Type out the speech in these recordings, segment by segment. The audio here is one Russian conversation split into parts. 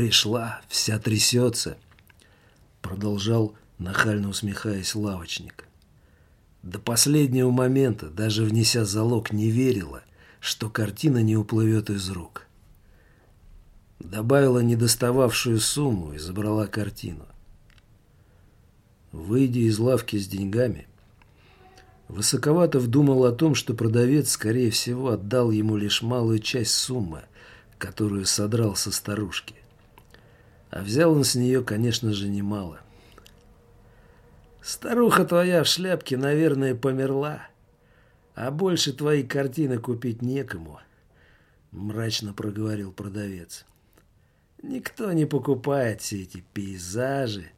Пришла, вся трясется, продолжал нахально усмехаясь лавочник. До последнего момента, даже внеся залог, не верила, что картина не уплывет из рук. Добавила недостававшую сумму и забрала картину. Выйдя из лавки с деньгами, Высоковатов думал о том, что продавец, скорее всего, отдал ему лишь малую часть суммы, которую содрал со старушки. А взял он с нее, конечно же, немало. «Старуха твоя в шляпке, наверное, померла, а больше твои картины купить некому», — мрачно проговорил продавец. «Никто не покупает все эти пейзажи,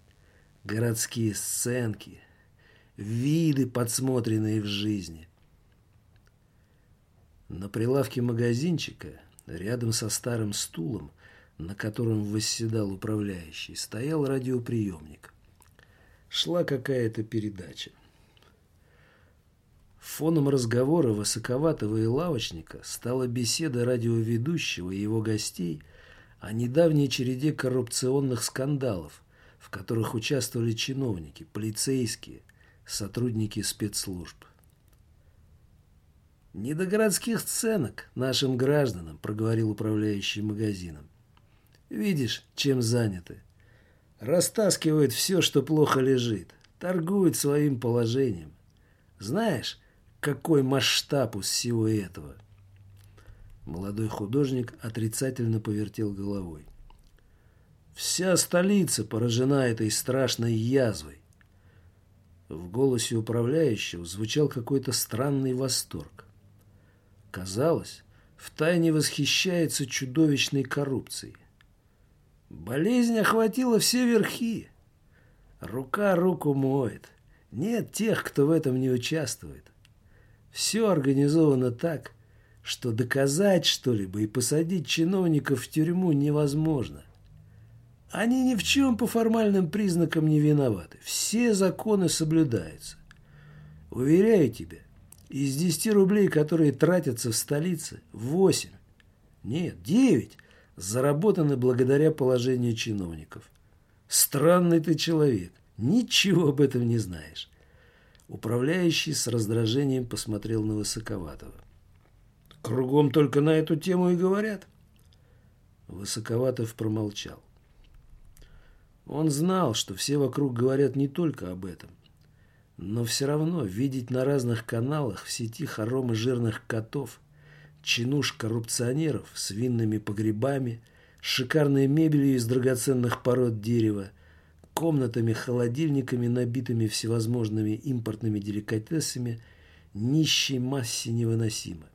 городские сценки» виды, подсмотренные в жизни. На прилавке магазинчика, рядом со старым стулом, на котором восседал управляющий, стоял радиоприемник. Шла какая-то передача. Фоном разговора высоковатого и лавочника стала беседа радиоведущего и его гостей о недавней череде коррупционных скандалов, в которых участвовали чиновники, полицейские, сотрудники спецслужб. «Не до городских сценок нашим гражданам», — проговорил управляющий магазином. «Видишь, чем заняты. Растаскивают все, что плохо лежит, торгуют своим положением. Знаешь, какой масштаб у всего этого?» Молодой художник отрицательно повертел головой. «Вся столица поражена этой страшной язвой. В голосе управляющего звучал какой-то странный восторг. Казалось, втайне восхищается чудовищной коррупцией. Болезнь охватила все верхи. Рука руку моет. Нет тех, кто в этом не участвует. Все организовано так, что доказать что-либо и посадить чиновников в тюрьму невозможно. Они ни в чем по формальным признакам не виноваты. Все законы соблюдаются. Уверяю тебя, из 10 рублей, которые тратятся в столице, 8, нет, 9 заработаны благодаря положению чиновников. Странный ты человек, ничего об этом не знаешь. Управляющий с раздражением посмотрел на Высоковатого. Кругом только на эту тему и говорят. Высоковатов промолчал. Он знал, что все вокруг говорят не только об этом. Но все равно видеть на разных каналах в сети хоромы жирных котов, чинуш коррупционеров с винными погребами, шикарной мебелью из драгоценных пород дерева, комнатами-холодильниками, набитыми всевозможными импортными деликатесами, нищей массе невыносимо.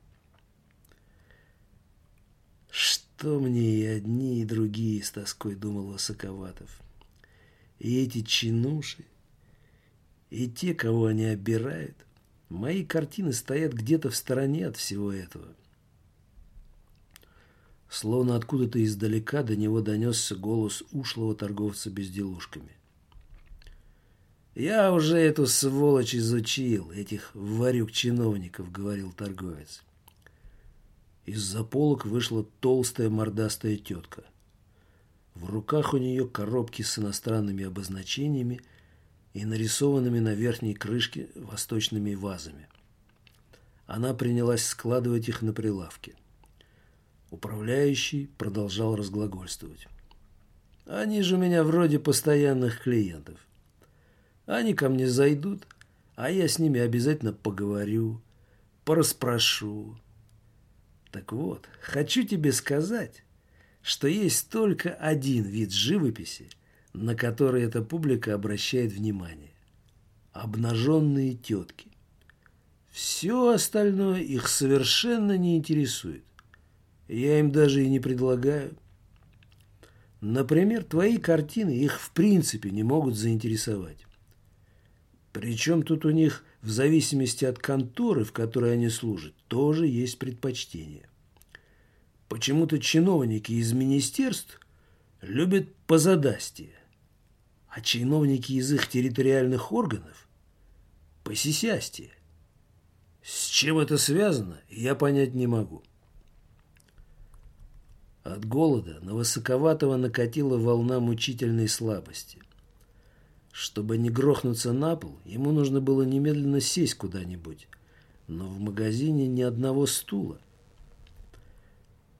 Что мне и одни, и другие, с тоской думал Высоковатов. И эти чинуши, и те, кого они обирают, мои картины стоят где-то в стороне от всего этого. Словно откуда-то издалека до него донесся голос ушлого торговца безделушками. «Я уже эту сволочь изучил, этих варюк-чиновников», — говорил торговец. Из-за полок вышла толстая мордастая тетка — в руках у нее коробки с иностранными обозначениями и нарисованными на верхней крышке восточными вазами. Она принялась складывать их на прилавке. Управляющий продолжал разглагольствовать. «Они же у меня вроде постоянных клиентов. Они ко мне зайдут, а я с ними обязательно поговорю, пораспрошу. Так вот, хочу тебе сказать, что есть только один вид живописи, на который эта публика обращает внимание. Обнаженные тетки. Все остальное их совершенно не интересует. Я им даже и не предлагаю. Например, твои картины их в принципе не могут заинтересовать. Причем тут у них, в зависимости от конторы, в которой они служат, тоже есть предпочтение. Почему-то чиновники из министерств любят позадастие, а чиновники из их территориальных органов – посисястие. С чем это связано, я понять не могу. От голода на Высоковатого накатила волна мучительной слабости. Чтобы не грохнуться на пол, ему нужно было немедленно сесть куда-нибудь, но в магазине ни одного стула.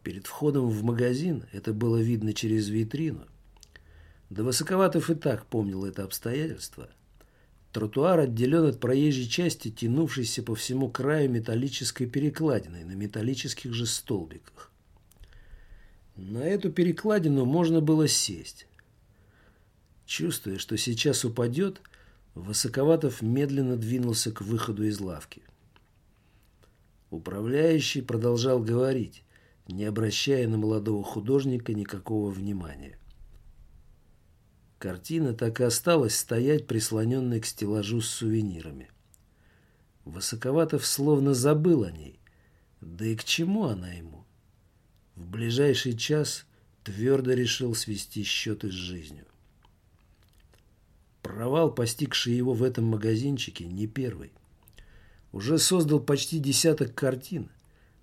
Перед входом в магазин, это было видно через витрину, да Высоковатов и так помнил это обстоятельство. Тротуар отделен от проезжей части, тянувшейся по всему краю металлической перекладиной на металлических же столбиках. На эту перекладину можно было сесть. Чувствуя, что сейчас упадет, Высоковатов медленно двинулся к выходу из лавки. Управляющий продолжал говорить, не обращая на молодого художника никакого внимания. Картина так и осталась стоять, прислоненной к стеллажу с сувенирами. Высоковатов словно забыл о ней. Да и к чему она ему? В ближайший час твердо решил свести счеты с жизнью. Провал, постигший его в этом магазинчике, не первый. Уже создал почти десяток картин,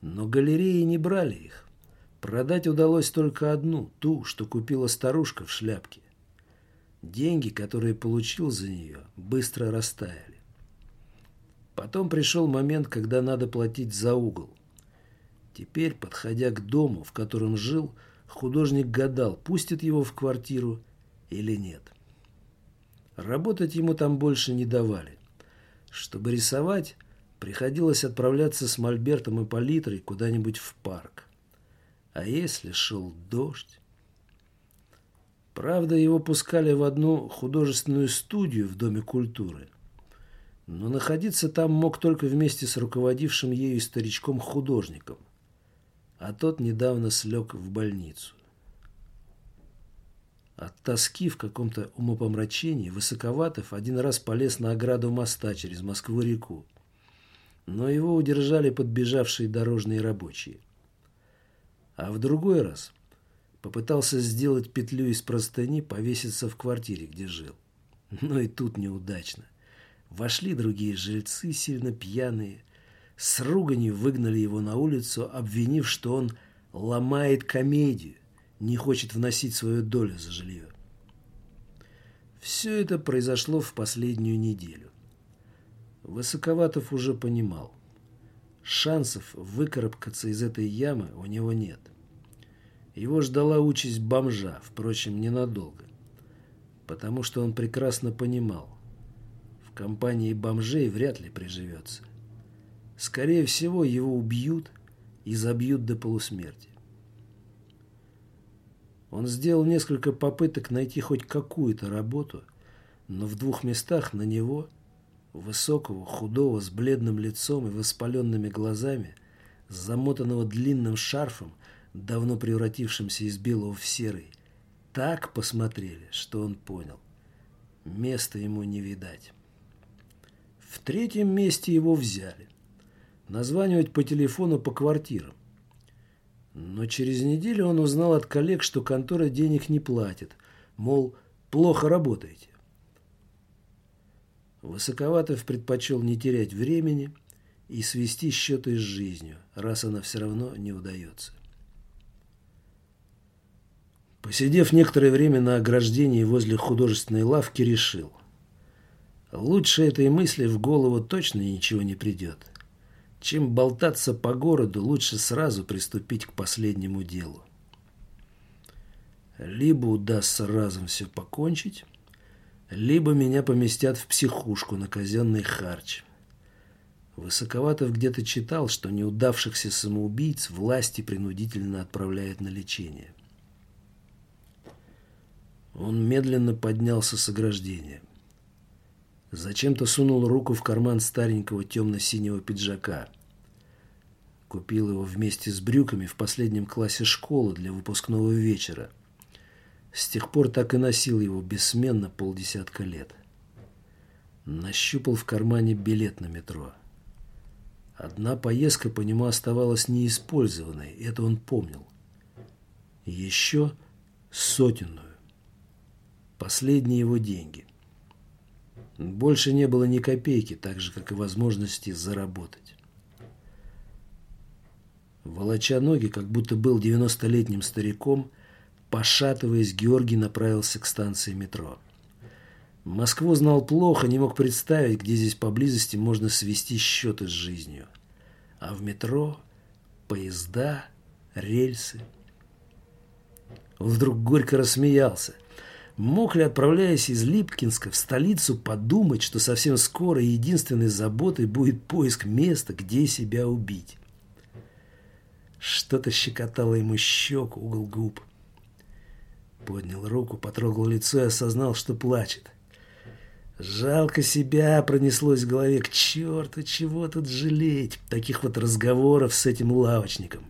но галереи не брали их. Продать удалось только одну, ту, что купила старушка в шляпке. Деньги, которые получил за нее, быстро растаяли. Потом пришел момент, когда надо платить за угол. Теперь, подходя к дому, в котором жил, художник гадал, пустит его в квартиру или нет. Работать ему там больше не давали. Чтобы рисовать, приходилось отправляться с мольбертом и палитрой куда-нибудь в парк. А если шел дождь? Правда, его пускали в одну художественную студию в Доме культуры. Но находиться там мог только вместе с руководившим ею старичком-художником. А тот недавно слег в больницу. От тоски в каком-то умопомрачении Высоковатов один раз полез на ограду моста через Москву-реку. Но его удержали подбежавшие дорожные рабочие. А в другой раз Попытался сделать петлю из простыни, повеситься в квартире, где жил. Но и тут неудачно. Вошли другие жильцы, сильно пьяные. С руганью выгнали его на улицу, обвинив, что он ломает комедию, не хочет вносить свою долю за жилье. Все это произошло в последнюю неделю. Высоковатов уже понимал. Шансов выкарабкаться из этой ямы у него нет. Его ждала участь бомжа, впрочем, ненадолго. Потому что он прекрасно понимал, в компании бомжей вряд ли приживется. Скорее всего, его убьют и забьют до полусмерти. Он сделал несколько попыток найти хоть какую-то работу, но в двух местах на него, высокого, худого, с бледным лицом и воспаленными глазами, замотанного длинным шарфом, давно превратившимся из белого в серый, так посмотрели, что он понял. Места ему не видать. В третьем месте его взяли. Названивать по телефону по квартирам. Но через неделю он узнал от коллег, что контора денег не платит. Мол, плохо работаете. Высоковатов предпочел не терять времени и свести счеты с жизнью, раз она все равно не удается. Посидев некоторое время на ограждении возле художественной лавки, решил. Лучше этой мысли в голову точно ничего не придет. Чем болтаться по городу, лучше сразу приступить к последнему делу. Либо удастся разом все покончить, либо меня поместят в психушку на казенный харч. Высоковатов где-то читал, что неудавшихся самоубийц власти принудительно отправляют на лечение. Он медленно поднялся с ограждения. Зачем-то сунул руку в карман старенького темно-синего пиджака. Купил его вместе с брюками в последнем классе школы для выпускного вечера. С тех пор так и носил его бессменно полдесятка лет. Нащупал в кармане билет на метро. Одна поездка по нему оставалась неиспользованной, это он помнил. Еще сотенную. Последние его деньги. Больше не было ни копейки, так же, как и возможности заработать. Волоча ноги, как будто был девяностолетним стариком, пошатываясь, Георгий направился к станции метро. Москву знал плохо, не мог представить, где здесь поблизости можно свести счеты с жизнью. А в метро поезда, рельсы. Он вдруг горько рассмеялся. Мог ли, отправляясь из Липкинска в столицу, подумать, что совсем скоро единственной заботой будет поиск места, где себя убить? Что-то щекотало ему щеку, угол губ. Поднял руку, потрогал лицо и осознал, что плачет. Жалко себя пронеслось в голове. К черту, чего тут жалеть? Таких вот разговоров с этим лавочником.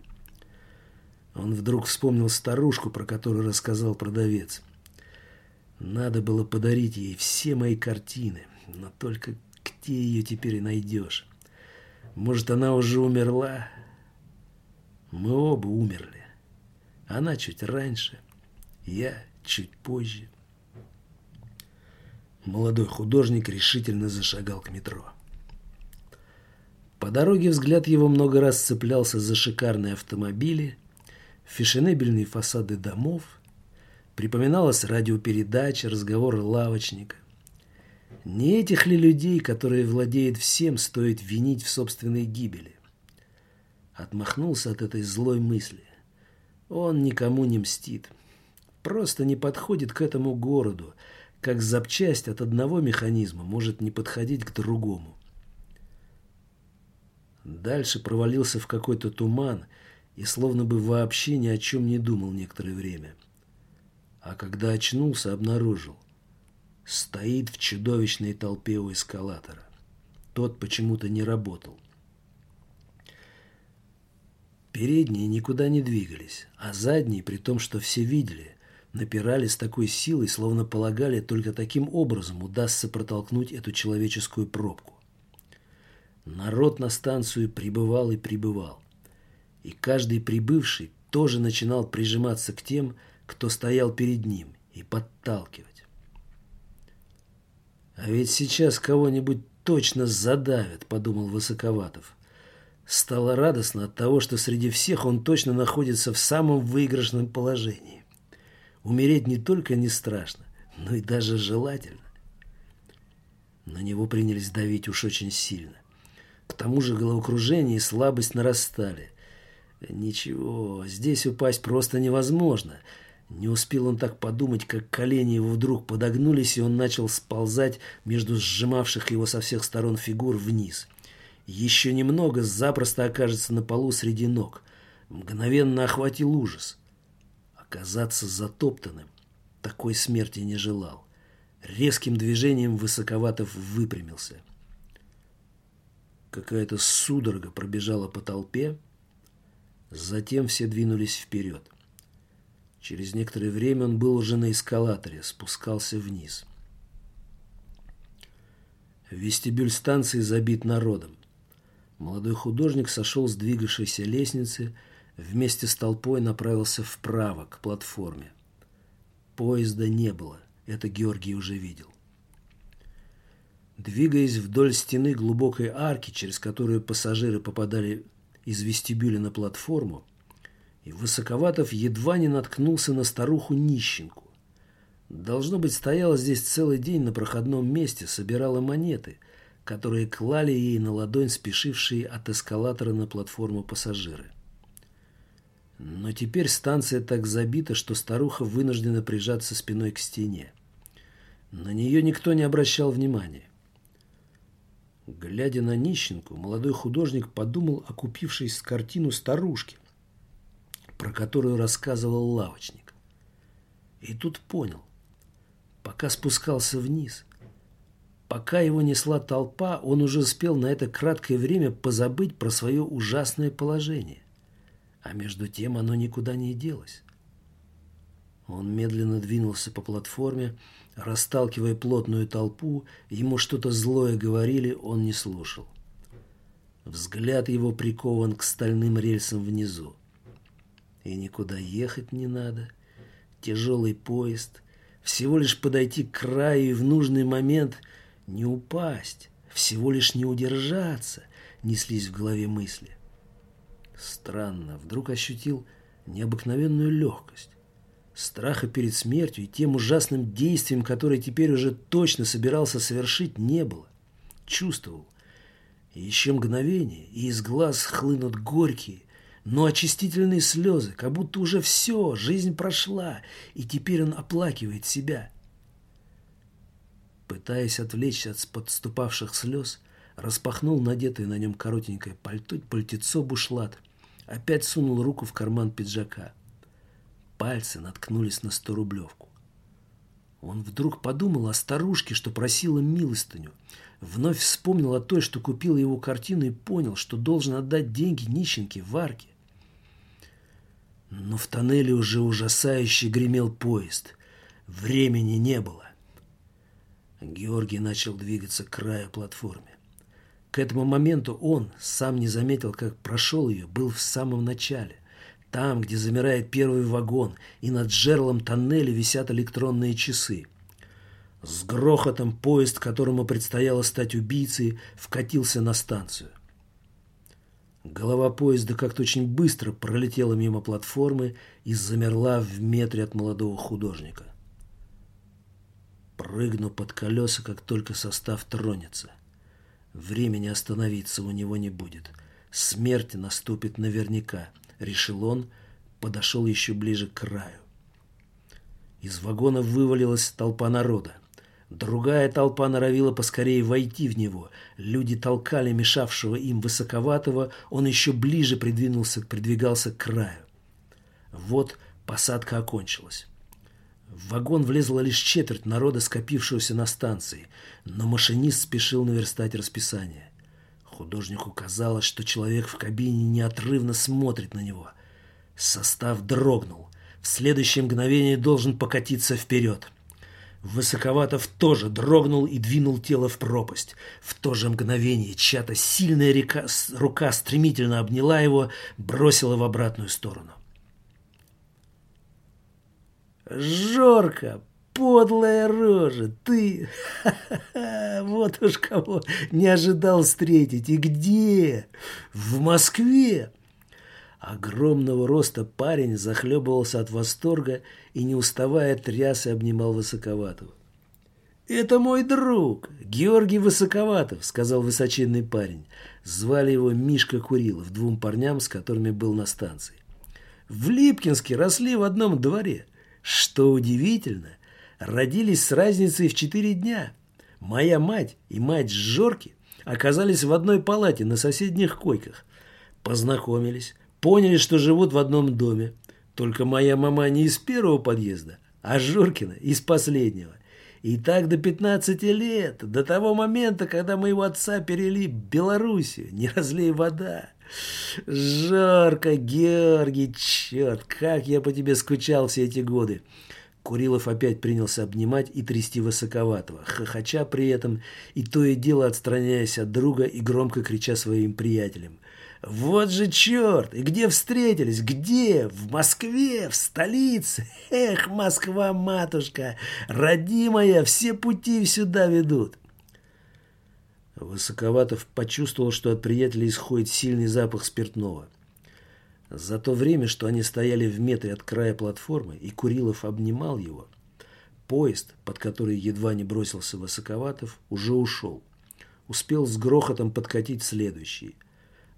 Он вдруг вспомнил старушку, про которую рассказал продавец. Надо было подарить ей все мои картины, но только где ее теперь найдешь? Может, она уже умерла? Мы оба умерли. Она чуть раньше, я чуть позже. Молодой художник решительно зашагал к метро. По дороге взгляд его много раз цеплялся за шикарные автомобили, фешенебельные фасады домов, припоминалась радиопередача, разговоры лавочника. Не этих ли людей, которые владеют всем, стоит винить в собственной гибели? Отмахнулся от этой злой мысли. Он никому не мстит. Просто не подходит к этому городу, как запчасть от одного механизма может не подходить к другому. Дальше провалился в какой-то туман и словно бы вообще ни о чем не думал некоторое время. А когда очнулся, обнаружил. Стоит в чудовищной толпе у эскалатора. Тот почему-то не работал. Передние никуда не двигались, а задние, при том, что все видели, напирали с такой силой, словно полагали, только таким образом удастся протолкнуть эту человеческую пробку. Народ на станцию прибывал и прибывал. И каждый прибывший тоже начинал прижиматься к тем, кто стоял перед ним, и подталкивать. «А ведь сейчас кого-нибудь точно задавят», — подумал Высоковатов. Стало радостно от того, что среди всех он точно находится в самом выигрышном положении. Умереть не только не страшно, но и даже желательно. На него принялись давить уж очень сильно. К тому же головокружение и слабость нарастали. Ничего, здесь упасть просто невозможно. Не успел он так подумать, как колени его вдруг подогнулись, и он начал сползать между сжимавших его со всех сторон фигур вниз. Еще немного запросто окажется на полу среди ног. Мгновенно охватил ужас. Оказаться затоптанным такой смерти не желал. Резким движением Высоковатов выпрямился. Какая-то судорога пробежала по толпе, затем все двинулись вперед. Через некоторое время он был уже на эскалаторе, спускался вниз. Вестибюль станции забит народом. Молодой художник сошел с двигавшейся лестницы, вместе с толпой направился вправо, к платформе. Поезда не было, это Георгий уже видел. Двигаясь вдоль стены глубокой арки, через которую пассажиры попадали из вестибюля на платформу, и Высоковатов едва не наткнулся на старуху-нищенку. Должно быть, стояла здесь целый день на проходном месте, собирала монеты, которые клали ей на ладонь спешившие от эскалатора на платформу пассажиры. Но теперь станция так забита, что старуха вынуждена прижаться спиной к стене. На нее никто не обращал внимания. Глядя на нищенку, молодой художник подумал о купившейся картину старушки, про которую рассказывал лавочник. И тут понял, пока спускался вниз, пока его несла толпа, он уже успел на это краткое время позабыть про свое ужасное положение. А между тем оно никуда не делось. Он медленно двинулся по платформе, расталкивая плотную толпу, ему что-то злое говорили, он не слушал. Взгляд его прикован к стальным рельсам внизу. И никуда ехать не надо. Тяжелый поезд. Всего лишь подойти к краю и в нужный момент не упасть. Всего лишь не удержаться, неслись в голове мысли. Странно, вдруг ощутил необыкновенную легкость. Страха перед смертью и тем ужасным действием, которое теперь уже точно собирался совершить, не было. Чувствовал. Еще мгновение, и из глаз хлынут горькие, но очистительные слезы, как будто уже все, жизнь прошла, и теперь он оплакивает себя. Пытаясь отвлечься от подступавших слез, распахнул надетое на нем коротенькое пальто, пальтецо бушлат, опять сунул руку в карман пиджака. Пальцы наткнулись на сторублевку. Он вдруг подумал о старушке, что просила милостыню. Вновь вспомнил о той, что купила его картину и понял, что должен отдать деньги нищенке в арке. Но в тоннеле уже ужасающе гремел поезд. Времени не было. Георгий начал двигаться к краю платформы. К этому моменту он, сам не заметил, как прошел ее, был в самом начале. Там, где замирает первый вагон, и над жерлом тоннеля висят электронные часы. С грохотом поезд, которому предстояло стать убийцей, вкатился на станцию. Голова поезда как-то очень быстро пролетела мимо платформы и замерла в метре от молодого художника. Прыгну под колеса, как только состав тронется. Времени остановиться у него не будет. Смерть наступит наверняка, решил он, подошел еще ближе к краю. Из вагона вывалилась толпа народа. Другая толпа норовила поскорее войти в него. Люди толкали мешавшего им высоковатого, он еще ближе придвинулся, придвигался к краю. Вот посадка окончилась. В вагон влезла лишь четверть народа, скопившегося на станции, но машинист спешил наверстать расписание. Художнику казалось, что человек в кабине неотрывно смотрит на него. Состав дрогнул. В следующее мгновение должен покатиться вперед. Высоковатов тоже дрогнул и двинул тело в пропасть. В то же мгновение чья-то сильная река, рука стремительно обняла его, бросила в обратную сторону. Жорка, подлая рожа, ты... Вот уж кого не ожидал встретить. И где? В Москве. Огромного роста парень захлебывался от восторга и, не уставая, тряс и обнимал Высоковатого. «Это мой друг, Георгий Высоковатов», — сказал высоченный парень. Звали его Мишка Курилов, двум парням, с которыми был на станции. В Липкинске росли в одном дворе. Что удивительно, родились с разницей в четыре дня. Моя мать и мать Жорки оказались в одной палате на соседних койках. Познакомились, поняли, что живут в одном доме. Только моя мама не из первого подъезда, а Жоркина из последнего. И так до 15 лет, до того момента, когда моего отца перели в Белоруссию, не разлей вода. Жарко, Георгий, черт, как я по тебе скучал все эти годы. Курилов опять принялся обнимать и трясти высоковатого, хохоча при этом и то и дело отстраняясь от друга и громко крича своим приятелям. «Вот же черт! И где встретились? Где? В Москве? В столице? Эх, Москва-матушка! Родимая, все пути сюда ведут!» Высоковатов почувствовал, что от приятеля исходит сильный запах спиртного. За то время, что они стояли в метре от края платформы, и Курилов обнимал его, поезд, под который едва не бросился Высоковатов, уже ушел. Успел с грохотом подкатить следующий.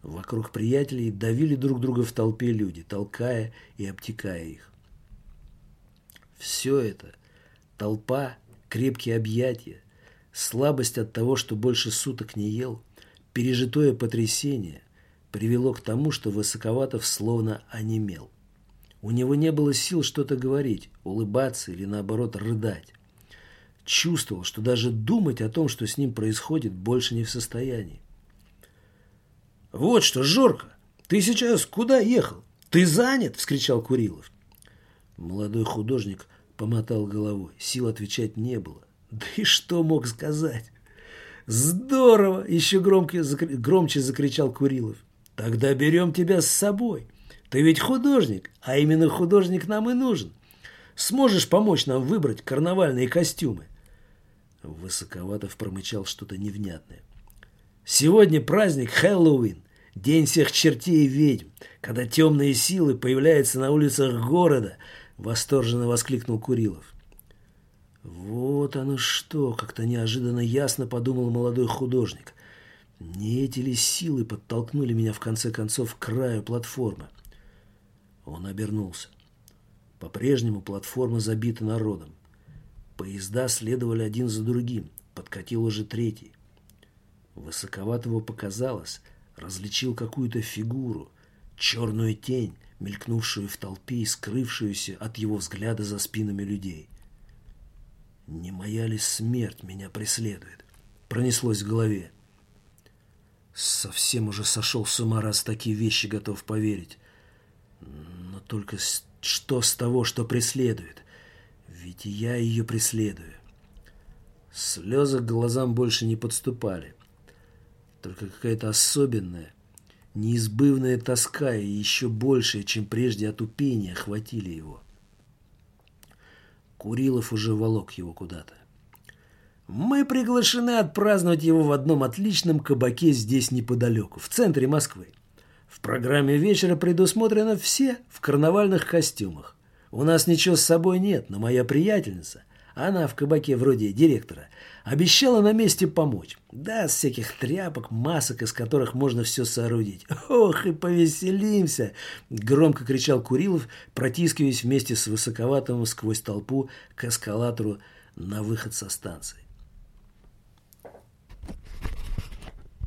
Вокруг приятелей давили друг друга в толпе люди, толкая и обтекая их. Все это – толпа, крепкие объятия, Слабость от того, что больше суток не ел, пережитое потрясение привело к тому, что Высоковатов словно онемел. У него не было сил что-то говорить, улыбаться или наоборот рыдать. Чувствовал, что даже думать о том, что с ним происходит, больше не в состоянии. «Вот что, Жорка, ты сейчас куда ехал? Ты занят?» – вскричал Курилов. Молодой художник помотал головой. Сил отвечать не было. Да и что мог сказать? Здорово! Еще громко, громче закричал Курилов. Тогда берем тебя с собой. Ты ведь художник, а именно художник нам и нужен. Сможешь помочь нам выбрать карнавальные костюмы? Высоковатов промычал что-то невнятное. Сегодня праздник Хэллоуин. День всех чертей и ведьм, когда темные силы появляются на улицах города, восторженно воскликнул Курилов. Вот оно что, как-то неожиданно ясно подумал молодой художник. Не эти ли силы подтолкнули меня в конце концов к краю платформы? Он обернулся. По-прежнему платформа забита народом. Поезда следовали один за другим. Подкатил уже третий. Высоковатого показалось, различил какую-то фигуру, черную тень, мелькнувшую в толпе и скрывшуюся от его взгляда за спинами людей. «Не моя ли смерть меня преследует?» Пронеслось в голове. Совсем уже сошел с ума, раз такие вещи готов поверить. Но только что с того, что преследует? Ведь и я ее преследую. Слезы к глазам больше не подступали. Только какая-то особенная, неизбывная тоска и еще большее, чем прежде отупение, охватили его. Курилов уже волок его куда-то. Мы приглашены отпраздновать его в одном отличном кабаке здесь неподалеку, в центре Москвы. В программе вечера предусмотрено все в карнавальных костюмах. У нас ничего с собой нет, но моя приятельница, она в кабаке вроде директора, обещала на месте помочь. Да, с всяких тряпок, масок, из которых можно все соорудить. Ох, и повеселимся! Громко кричал Курилов, протискиваясь вместе с высоковатым сквозь толпу к эскалатору на выход со станции.